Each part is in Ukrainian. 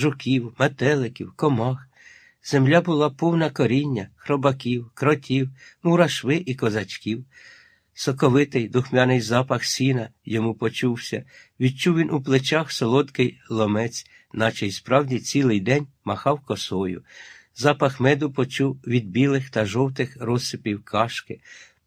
жуків, метеликів, комах. Земля була повна коріння, хробаків, кротів, мурашви і козачків. Соковитий духмяний запах сіна йому почувся, відчув він у плечах солодкий ломець, наче й справді цілий день махав косою. Запах меду почув від білих та жовтих розсипів кашки.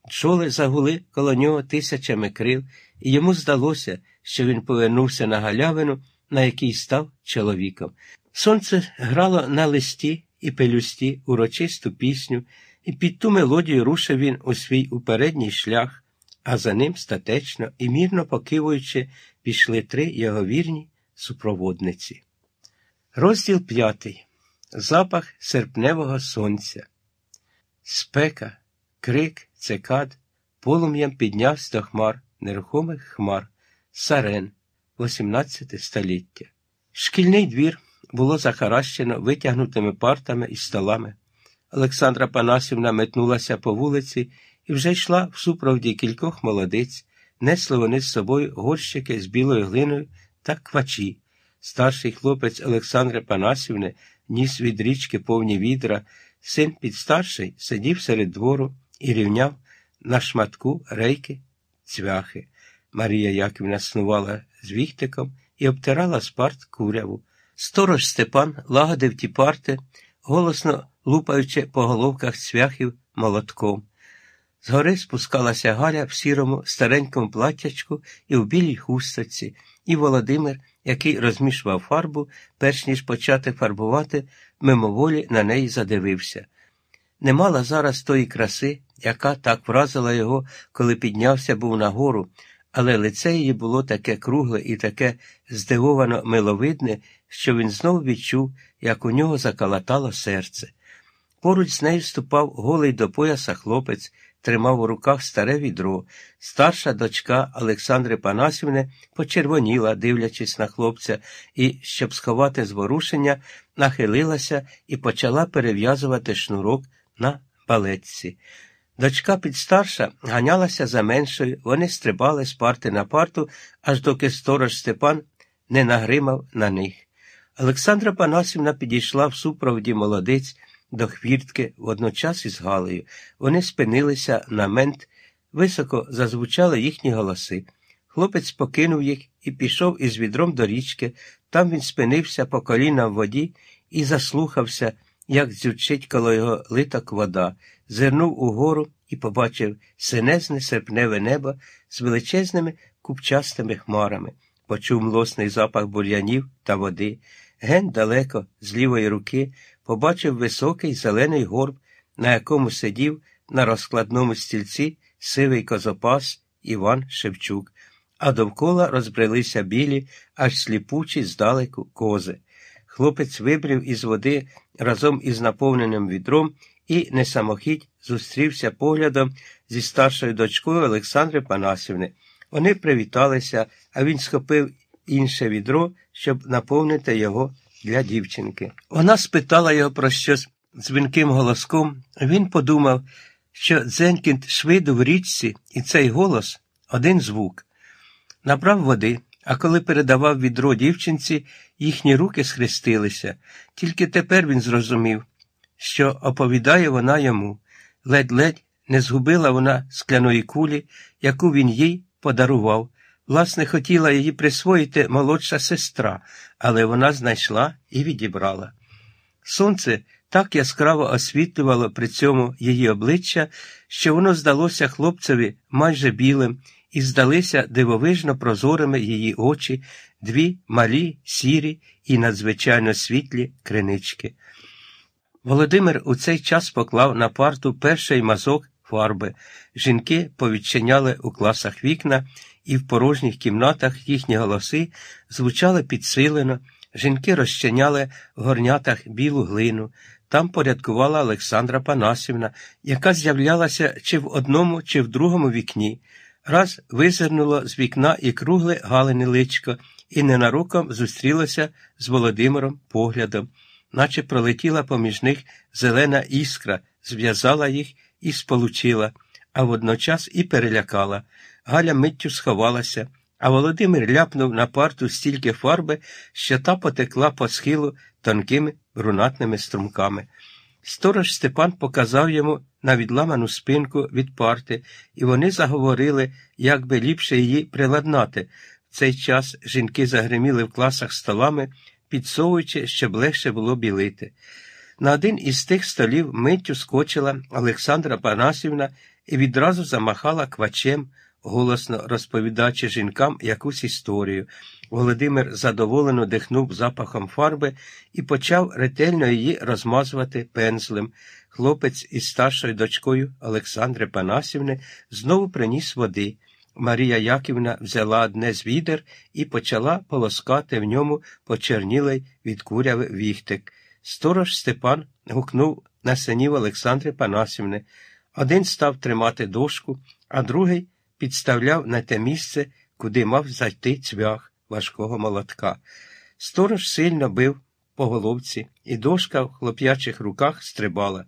Пчоли загули коло нього тисячами крил, і йому здалося, що він повернувся на галявину, на якій став чоловіком. Сонце грало на листі і пелюсті урочисту пісню, і під ту мелодію рушив він у свій упередній шлях, а за ним статечно і мірно покивуючи, пішли три його вірні супроводниці. Розділ п'ятий. Запах серпневого сонця. Спека, крик, цикад, полум'ям піднявся до хмар, нерухомих хмар, сарен, 18 століття. Шкільний двір було захаращено витягнутими партами і столами. Олександра Панасівна метнулася по вулиці і вже йшла в супроводі кількох молодиць, несли вони з собою горщики з білою глиною та квачі. Старший хлопець Олександри Панасівни ніс від річки повні відра, син підстарший сидів серед двору і рівняв на шматку рейки цвяхи. Марія Яківна снувала з віхтиком і обтирала з парт куряву. Сторож Степан лагодив ті парти, голосно лупаючи по головках цвяхів молотком. Згори спускалася Галя в сірому старенькому платтячку і в білій хусточці, і Володимир, який розмішував фарбу, перш ніж почати фарбувати, мимоволі на неї задивився. Не мала зараз тої краси, яка так вразила його, коли піднявся був нагору, але лице її було таке кругле і таке здивовано миловидне, що він знов відчув, як у нього закалатало серце. Поруч з нею ступав голий до пояса хлопець, тримав у руках старе відро. Старша дочка Олександри Панасівни почервоніла, дивлячись на хлопця, і, щоб сховати зворушення, нахилилася і почала перев'язувати шнурок на балетці. Дочка підстарша ганялася за меншою, вони стрибали з парти на парту, аж доки сторож Степан не нагримав на них. Олександра Панасівна підійшла в супроводі молодиць до хвіртки водночас із Галею. Вони спинилися на мент, високо зазвучали їхні голоси. Хлопець покинув їх і пішов із відром до річки. Там він спинився по коліна в воді і заслухався, як дзючить коло його литок вода, зирнув угору і побачив синезне серпневе небо з величезними купчастими хмарами, почув млосний запах бур'янів та води. Ген далеко, з лівої руки, побачив високий зелений горб, на якому сидів на розкладному стільці сивий козопас Іван Шевчук, а довкола розбрелися білі, аж сліпучі здалеку кози. Хлопець вибрів із води разом із наповненим відром і не самохідь зустрівся поглядом зі старшою дочкою Олександри Панасівни. Вони привіталися, а він схопив інше відро, щоб наповнити його для дівчинки. Вона спитала його про щось дзвінким голоском. Він подумав, що дзенькіт швиду в річці і цей голос один звук. Набрав води, а коли передавав відро дівчинці, їхні руки схрестилися. Тільки тепер він зрозумів, що оповідає вона йому. Ледь-ледь не згубила вона скляної кулі, яку він їй подарував. Власне, хотіла її присвоїти молодша сестра, але вона знайшла і відібрала. Сонце так яскраво освітлювало при цьому її обличчя, що воно здалося хлопцеві майже білим, і здалися дивовижно прозорими її очі, дві малі, сірі і надзвичайно світлі кринички. Володимир у цей час поклав на парту перший мазок фарби. Жінки повідчиняли у класах вікна і в порожніх кімнатах їхні голоси звучали підсилено, жінки розчиняли в горнятах білу глину. Там порядкувала Олександра Панасівна, яка з'являлася чи в одному, чи в другому вікні. Раз визирнуло з вікна і кругле галине личко, і ненароком зустрілося з Володимиром поглядом, наче пролетіла поміж них зелена іскра, зв'язала їх і сполучила, а водночас і перелякала. Галя миттю сховалася, а Володимир ляпнув на парту стільки фарби, що та потекла по схилу тонкими брунатними струмками. Сторож Степан показав йому на відламану спинку від парти, і вони заговорили, як би ліпше її приладнати. В цей час жінки загриміли в класах столами, підсовуючи, щоб легше було білити. На один із тих столів миттю скочила Олександра Панасівна і відразу замахала квачем, голосно розповідаючи жінкам якусь історію. Володимир задоволено дихнув запахом фарби і почав ретельно її розмазувати пензлем. Хлопець із старшою дочкою Олександри Панасівни знову приніс води. Марія Яківна взяла одне з відер і почала полоскати в ньому почернілий від куряви віхтик. Сторож Степан гукнув на синів Олександри Панасівни. Один став тримати дошку, а другий підставляв на те місце, куди мав зайти цвях важкого молотка. Сторож сильно бив по головці, і дошка в хлоп'ячих руках стрибала.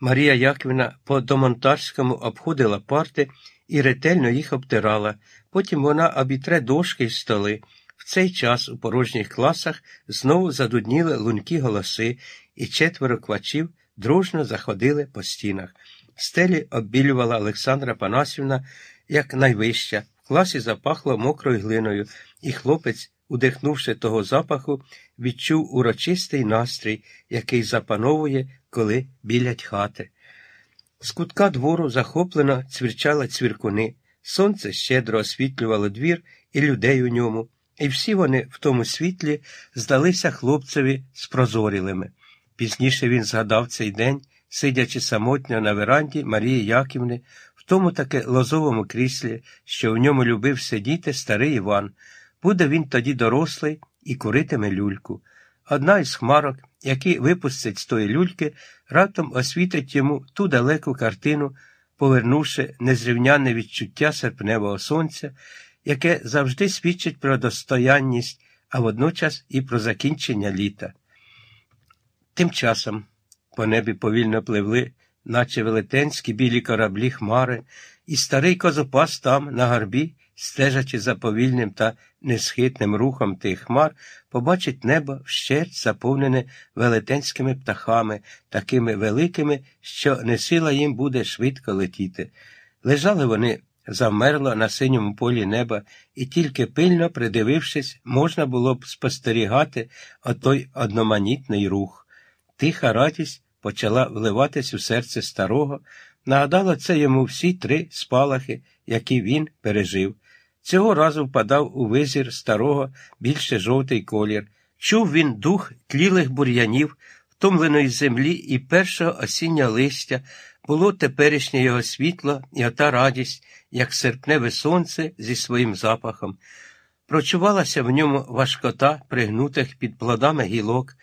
Марія Яківна по домонтарському обходила парти і ретельно їх обтирала. Потім вона обітре дошки й столи. В цей час у порожніх класах знову задудніли лунькі голоси, і четверо квачів дружно заходили по стінах. Стелі оббілювала Олександра Панасівна як найвища. В класі запахло мокрою глиною, і хлопець, удихнувши того запаху, відчув урочистий настрій, який запановує, коли білять хати. З кутка двору захоплено цвірчали цвіркуни, сонце щедро освітлювало двір і людей у ньому, і всі вони в тому світлі здалися хлопцеві спрозорілими. Пізніше він згадав цей день, сидячи самотньо на веранді Марії Яківни, в тому таки лозовому кріслі, що в ньому любив сидіти старий Іван. Буде він тоді дорослий і куритиме люльку. Одна із хмарок, які випустять з тої люльки, раптом освітить йому ту далеку картину, повернувши незрівнянне відчуття серпневого сонця, яке завжди свідчить про достоянність, а водночас і про закінчення літа. Тим часом по небі повільно пливли, наче велетенські білі кораблі хмари, і старий козопас там, на горбі, стежачи за повільним та несхитним рухом тих хмар, побачить небо вщерть заповнене велетенськими птахами, такими великими, що не сила їм буде швидко летіти. Лежали вони завмерло на синьому полі неба, і тільки пильно придивившись, можна було б спостерігати отой одноманітний рух. Тиха радість почала вливатись у серце старого, нагадала це йому всі три спалахи, які він пережив. Цього разу впадав у визір старого більше жовтий колір. Чув він дух тлілих бур'янів, втомленої землі і першого осіння листя, було теперішнє його світло і ота радість, як серпневе сонце зі своїм запахом. Прочувалася в ньому важкота, пригнутих під плодами гілок,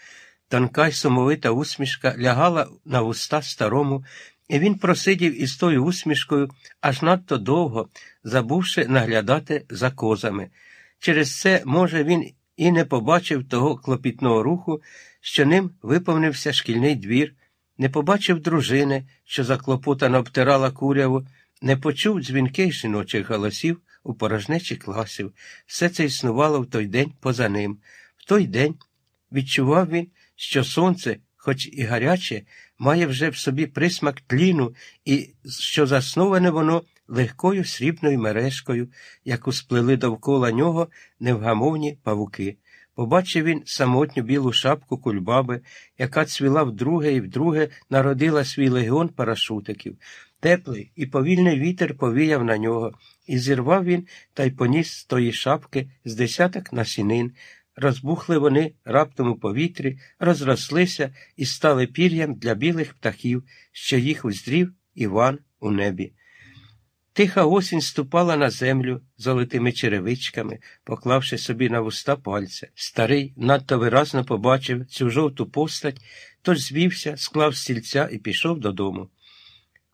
тонка й сумовита усмішка лягала на вуста старому, і він просидів із тою усмішкою аж надто довго, забувши наглядати за козами. Через це, може, він і не побачив того клопітного руху, що ним виповнився шкільний двір, не побачив дружини, що заклопотано обтирала куряву, не почув дзвінких жіночих голосів у порожнечі класів. Все це існувало в той день поза ним. В той день відчував він, що сонце, хоч і гаряче, має вже в собі присмак тліну, і що засноване воно легкою срібною мережкою, яку сплели довкола нього невгамовні павуки. Побачив він самотню білу шапку кульбаби, яка цвіла вдруге і вдруге народила свій легіон парашутиків. Теплий і повільний вітер повіяв на нього, і зірвав він та й поніс з тої шапки з десяток насінин. Розбухли вони раптом у повітрі, розрослися і стали пір'ям для білих птахів, що їх уздрів Іван у небі. Тиха осінь ступала на землю золотими черевичками, поклавши собі на вуста пальця. Старий надто виразно побачив цю жовту постать, тож звівся, склав стільця і пішов додому.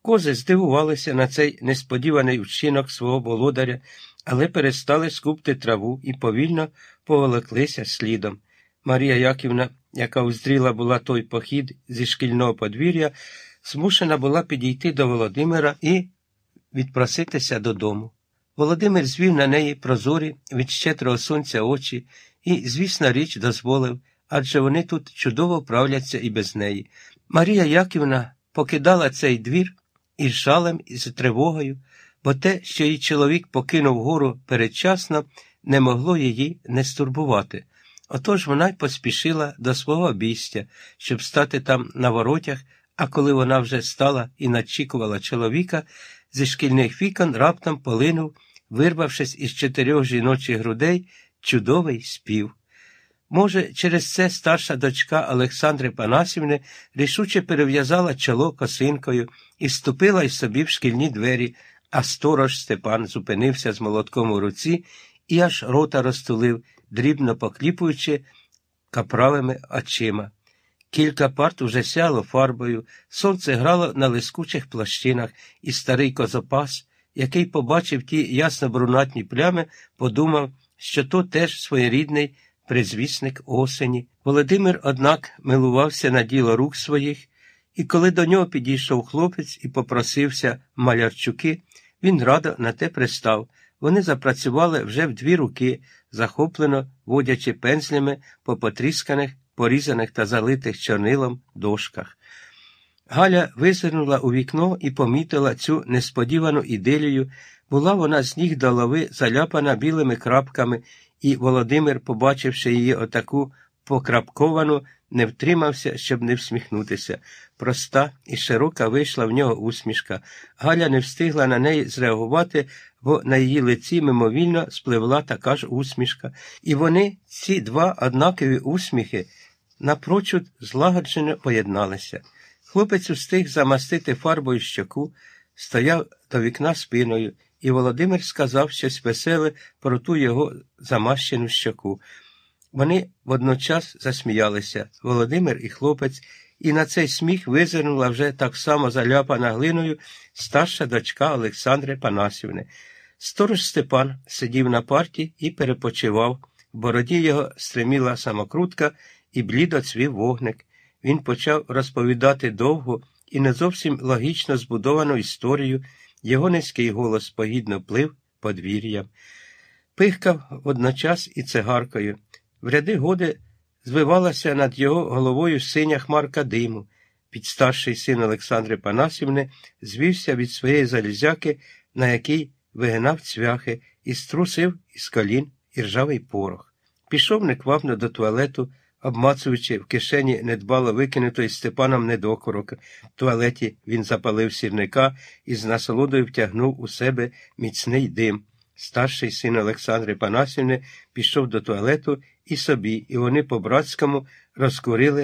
Кози здивувалися на цей несподіваний вчинок свого володаря, але перестали скупти траву і повільно поволеклися слідом. Марія Яківна, яка уздріла була той похід зі шкільного подвір'я, змушена була підійти до Володимира і відпроситися додому. Володимир звів на неї прозорі від щедрого сонця очі і, звісна річ, дозволив, адже вони тут чудово вправляться і без неї. Марія Яківна покидала цей двір із жалем і з тривогою, бо те, що її чоловік покинув гору передчасно, не могло її не стурбувати. Отож вона й поспішила до свого обійстя, щоб стати там на воротях, а коли вона вже стала і начікувала чоловіка, зі шкільних вікон раптом полинув, вирвавшись із чотирьох жіночих грудей, чудовий спів. Може, через це старша дочка Олександри Панасівни рішуче перев'язала чоло косинкою і вступила й собі в шкільні двері, а сторож Степан зупинився з молотком у руці і аж рота розтулив, дрібно покліпуючи каправими очима. Кілька парт уже сяло фарбою, сонце грало на лискучих плащинах, і старий козопас, який побачив ті ясно-брунатні плями, подумав, що то теж своєрідний призвісник осені. Володимир, однак, милувався на діло рук своїх, і коли до нього підійшов хлопець і попросився малярчуки, він радо на те пристав. Вони запрацювали вже в дві руки, захоплено водячи пензлями по потрісканих, порізаних та залитих чорнилом дошках. Галя визирнула у вікно і помітила цю несподівану іделію. Була вона з ніг до голови заляпана білими крапками, і Володимир, побачивши її отаку покрапковану, не втримався, щоб не всміхнутися. Проста і широка вийшла в нього усмішка. Галя не встигла на неї зреагувати, бо на її лиці мимовільно спливла така ж усмішка. І вони, ці два однакові усміхи, напрочуд злагоджено поєдналися. Хлопець устиг замастити фарбою щоку, стояв до вікна спиною, і Володимир сказав щось веселе про ту його замащену щоку. Вони водночас засміялися, Володимир і хлопець, і на цей сміх визирнула вже так само заляпана глиною старша дочка Олександри Панасівни. Сторож Степан сидів на парті і перепочивав. В бороді його стриміла самокрутка і блідо цвів вогник. Він почав розповідати довгу і не зовсім логічно збудовану історію. Його низький голос погідно плив подвір'ям. Пихкав водночас і цигаркою. В ряди годи звивалася над його головою синя хмарка диму. Підстарший син Олександри Панасівни звівся від своєї залізяки, на якій вигинав цвяхи, і струсив із колін іржавий порох. Пішов неквапно до туалету, обмацуючи в кишені недбало викинутої Степаном недокорок. В туалеті він запалив сірника і з насолодою втягнув у себе міцний дим. Старший син Олександри Панасівни пішов до туалету і собі, і вони по братському розкурили